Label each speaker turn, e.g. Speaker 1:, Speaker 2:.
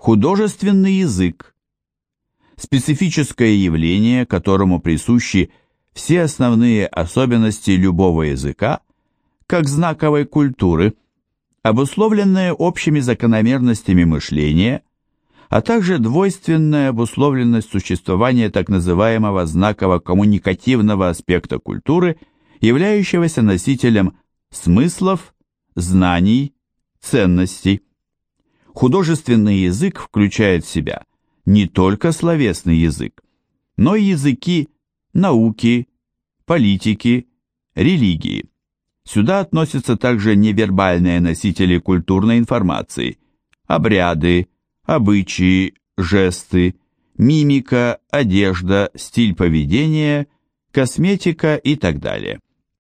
Speaker 1: Художественный язык. Специфическое явление, которому присущи все основные особенности любого языка, как знаковой культуры, обусловленное общими закономерностями мышления, а также двойственная обусловленность существования так называемого знаково-коммуникативного аспекта культуры, являющегося носителем смыслов, знаний, ценностей. Художественный язык включает в себя не только словесный язык, но и языки науки, политики, религии. Сюда относятся также невербальные носители культурной информации, обряды, обычаи, жесты, мимика, одежда, стиль поведения, косметика и так далее.